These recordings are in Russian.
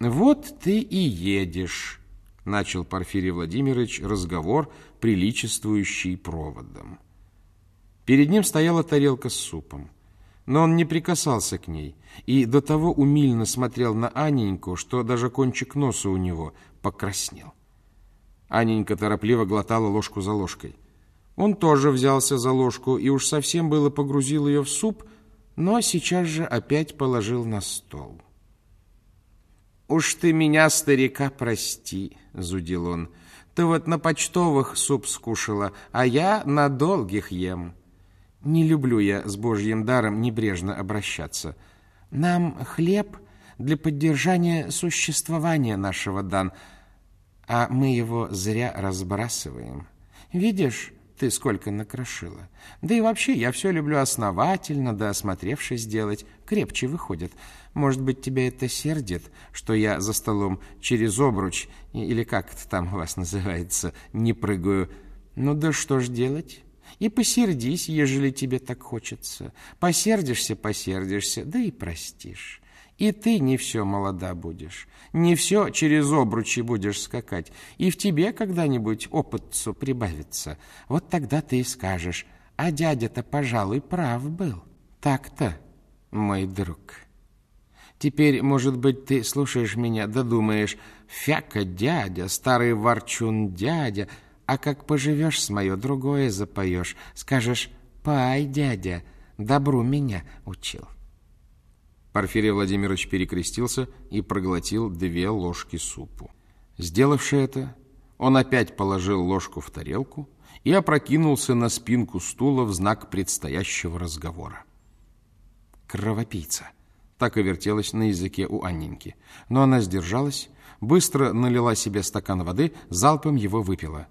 Вот ты и едешь, начал Порфирий Владимирович разговор, приличествующий проводом. Перед ним стояла тарелка с супом, но он не прикасался к ней и до того умильно смотрел на Аненьку, что даже кончик носа у него покраснел. Аненька торопливо глотала ложку за ложкой. Он тоже взялся за ложку и уж совсем было погрузил ее в суп, но сейчас же опять положил на стол. «Уж ты меня, старика, прости», — зудил он. «Ты вот на почтовых суп скушала, а я на долгих ем». «Не люблю я с божьим даром небрежно обращаться. Нам хлеб для поддержания существования нашего дан, а мы его зря разбрасываем. Видишь, ты сколько накрошила. Да и вообще, я все люблю основательно, да осмотревшись делать. Крепче выходит. Может быть, тебя это сердит, что я за столом через обруч, или как это там у вас называется, не прыгаю. Ну да что ж делать? И посердись, ежели тебе так хочется. Посердишься, посердишься, да и простишь. И ты не все молода будешь, не все через обручи будешь скакать, и в тебе когда-нибудь опытцу прибавится. Вот тогда ты и скажешь, а дядя-то, пожалуй, прав был. Так-то, мой друг. Теперь, может быть, ты слушаешь меня, да думаешь, фяка дядя, старый ворчун дядя, а как поживешь с мое, другое запоешь, скажешь, пай, дядя, добру меня учил. Порфирий Владимирович перекрестился и проглотил две ложки супу. Сделавши это, он опять положил ложку в тарелку и опрокинулся на спинку стула в знак предстоящего разговора. «Кровопийца!» Так и вертелась на языке у Анненьки. Но она сдержалась, быстро налила себе стакан воды, залпом его выпила.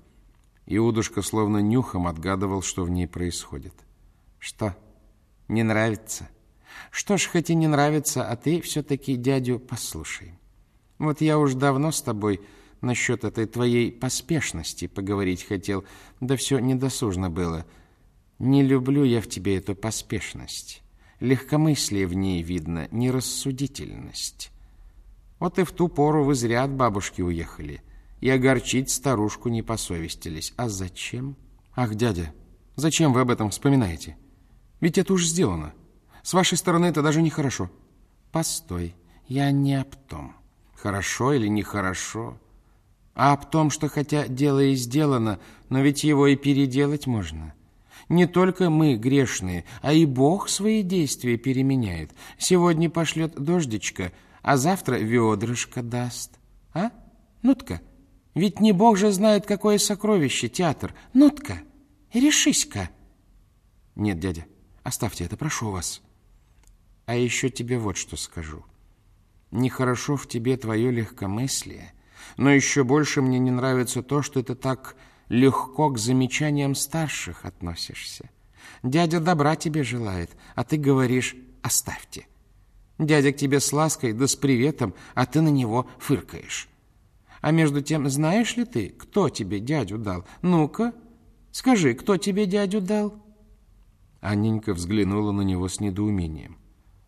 Иудушка словно нюхом отгадывал, что в ней происходит. «Что, не нравится?» Что ж, хоть и не нравится, а ты все-таки дядю послушай. Вот я уж давно с тобой насчет этой твоей поспешности поговорить хотел, да все недосужно было. Не люблю я в тебе эту поспешность. Легкомыслие в ней видно, нерассудительность. Вот и в ту пору вы зря от бабушки уехали, и огорчить старушку не посовестились. А зачем? Ах, дядя, зачем вы об этом вспоминаете? Ведь это уж сделано. С вашей стороны это даже нехорошо. Постой, я не об том. Хорошо или нехорошо, а об том, что хотя дело и сделано, но ведь его и переделать можно. Не только мы грешные, а и Бог свои действия переменяет. Сегодня пошлет дождичка, а завтра ведрышко даст. А? Нутка, ведь не Бог же знает, какое сокровище театр. Нутка, решись-ка. Нет, дядя, оставьте это, прошу вас. А еще тебе вот что скажу. Нехорошо в тебе твое легкомыслие, но еще больше мне не нравится то, что ты так легко к замечаниям старших относишься. Дядя добра тебе желает, а ты говоришь «оставьте». Дядя к тебе с лаской да с приветом, а ты на него фыркаешь. А между тем, знаешь ли ты, кто тебе дядю дал? Ну-ка, скажи, кто тебе дядю дал?» Анненька взглянула на него с недоумением.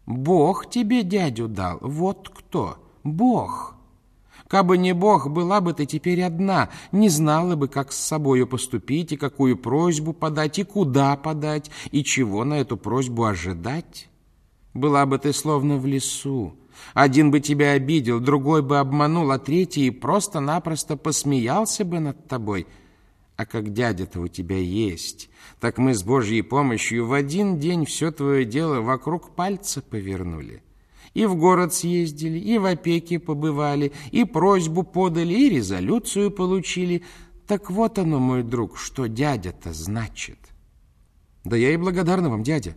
Бог тебе дядю дал, вот кто, Бог. Кабы не Бог, была бы ты теперь одна, не знала бы, как с собою поступить, и какую просьбу подать, и куда подать, и чего на эту просьбу ожидать. Была бы ты словно в лесу. Один бы тебя обидел, другой бы обманул, а третий просто-напросто посмеялся бы над тобой — а как дядя-то у тебя есть, так мы с Божьей помощью в один день все твое дело вокруг пальца повернули. И в город съездили, и в опеке побывали, и просьбу подали, и резолюцию получили. Так вот оно, мой друг, что дядя-то значит. Да я и благодарна вам, дядя.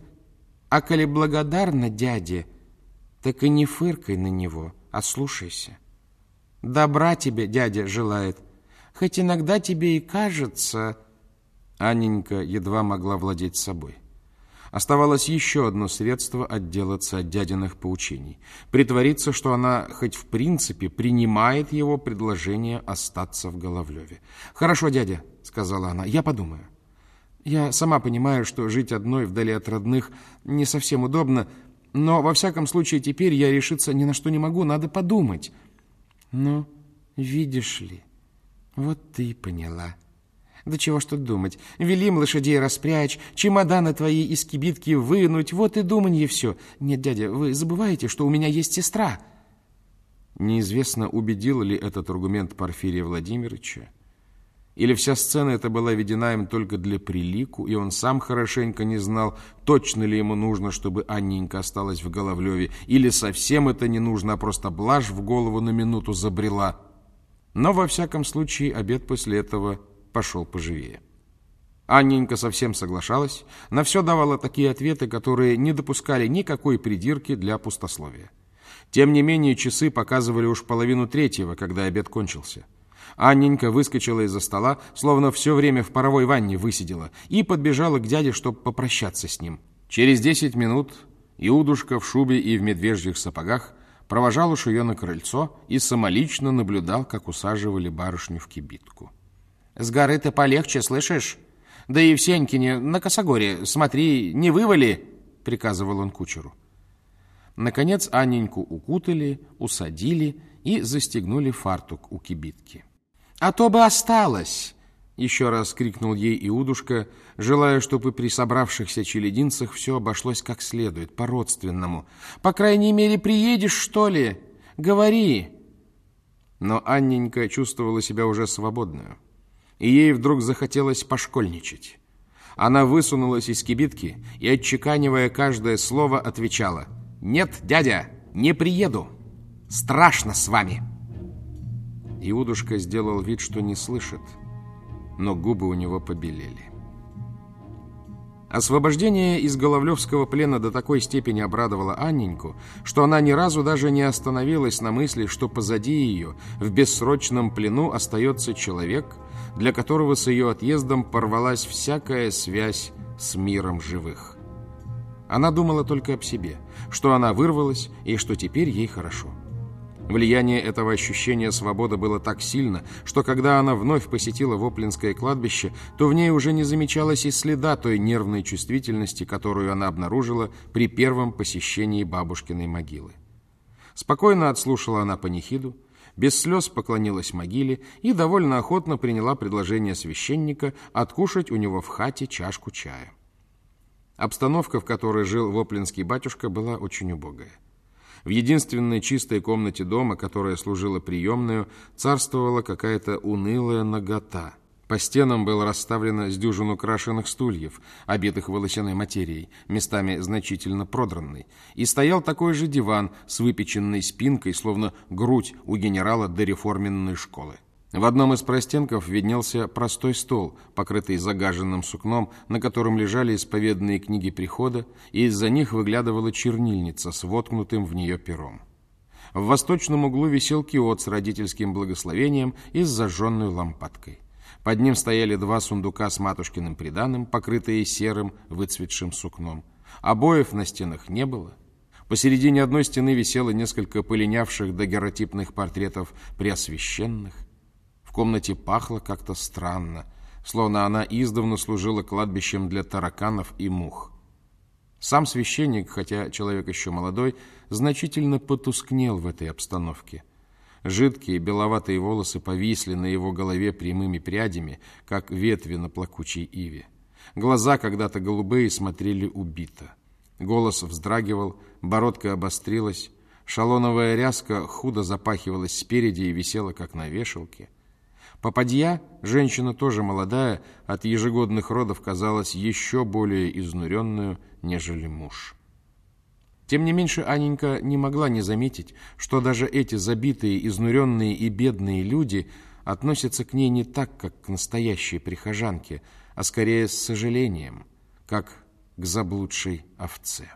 А коли благодарна дяде, так и не фыркай на него, а слушайся. Добра тебе дядя желает, хоть иногда тебе и кажется...» Анненька едва могла владеть собой. Оставалось еще одно средство отделаться от дядиных поучений. Притвориться, что она хоть в принципе принимает его предложение остаться в Головлеве. «Хорошо, дядя», — сказала она, — «я подумаю. Я сама понимаю, что жить одной вдали от родных не совсем удобно, но во всяком случае теперь я решиться ни на что не могу, надо подумать». Ну, видишь ли, вот ты и поняла. Да чего ж тут думать. Велим лошадей распрячь, чемоданы твои из кибитки вынуть, вот и думанье все. Нет, дядя, вы забываете, что у меня есть сестра. Неизвестно, убедил ли этот аргумент Порфирия Владимировича, или вся сцена эта была ведена им только для прилику, и он сам хорошенько не знал, точно ли ему нужно, чтобы Анненька осталась в Головлеве, или совсем это не нужно, а просто блажь в голову на минуту забрела. Но, во всяком случае, обед после этого пошел поживее. Анненька совсем соглашалась, на все давала такие ответы, которые не допускали никакой придирки для пустословия. Тем не менее, часы показывали уж половину третьего, когда обед кончился. Анненька выскочила из-за стола, словно все время в паровой ванне высидела, и подбежала к дяде, чтобы попрощаться с ним. Через десять минут Иудушка в шубе и в медвежьих сапогах провожал уж ее на крыльцо и самолично наблюдал, как усаживали барышню в кибитку. «С горы ты полегче, слышишь? Да и в Сенькине на косогоре, смотри, не вывали!» — приказывал он кучеру. Наконец Анненьку укутали, усадили и застегнули фартук у кибитки. «А то бы осталось!» — еще раз крикнул ей Иудушка, желая, чтобы при собравшихся челединцах все обошлось как следует, по-родственному. «По крайней мере, приедешь, что ли? Говори!» Но Анненька чувствовала себя уже свободную, и ей вдруг захотелось пошкольничать. Она высунулась из кибитки и, отчеканивая каждое слово, отвечала «Нет, дядя, не приеду! Страшно с вами!» Иудушка сделал вид, что не слышит, но губы у него побелели. Освобождение из Головлевского плена до такой степени обрадовало Анненьку, что она ни разу даже не остановилась на мысли, что позади ее в бессрочном плену остается человек, для которого с ее отъездом порвалась всякая связь с миром живых. Она думала только об себе, что она вырвалась и что теперь ей хорошо. Влияние этого ощущения свободы было так сильно, что когда она вновь посетила Воплинское кладбище, то в ней уже не замечалось и следа той нервной чувствительности, которую она обнаружила при первом посещении бабушкиной могилы. Спокойно отслушала она панихиду, без слез поклонилась могиле и довольно охотно приняла предложение священника откушать у него в хате чашку чая. Обстановка, в которой жил Воплинский батюшка, была очень убогая. В единственной чистой комнате дома, которая служила приемную, царствовала какая-то унылая нагота. По стенам было расставлено с дюжину крашеных стульев, обитых волосяной материей, местами значительно продранной, и стоял такой же диван с выпеченной спинкой, словно грудь у генерала дореформенной школы. В одном из простенков виднелся простой стол, покрытый загаженным сукном, на котором лежали исповедные книги прихода, и из-за них выглядывала чернильница с воткнутым в нее пером. В восточном углу висел киот с родительским благословением и с зажженной лампадкой. Под ним стояли два сундука с матушкиным приданым, покрытые серым, выцветшим сукном. Обоев на стенах не было. Посередине одной стены висело несколько полинявших дагеротипных портретов преосвященных комнате пахло как-то странно, словно она издавна служила кладбищем для тараканов и мух. Сам священник, хотя человек еще молодой, значительно потускнел в этой обстановке. Жидкие беловатые волосы повисли на его голове прямыми прядями, как ветви на плакучей иве. Глаза, когда-то голубые, смотрели убито. Голос вздрагивал, бородка обострилась, шалоновая ряска худо запахивалась спереди и висела, как на вешалке. Попадья, женщина тоже молодая, от ежегодных родов казалась еще более изнуренную, нежели муж. Тем не меньше Аненька не могла не заметить, что даже эти забитые, изнуренные и бедные люди относятся к ней не так, как к настоящей прихожанке, а скорее с сожалением, как к заблудшей овце.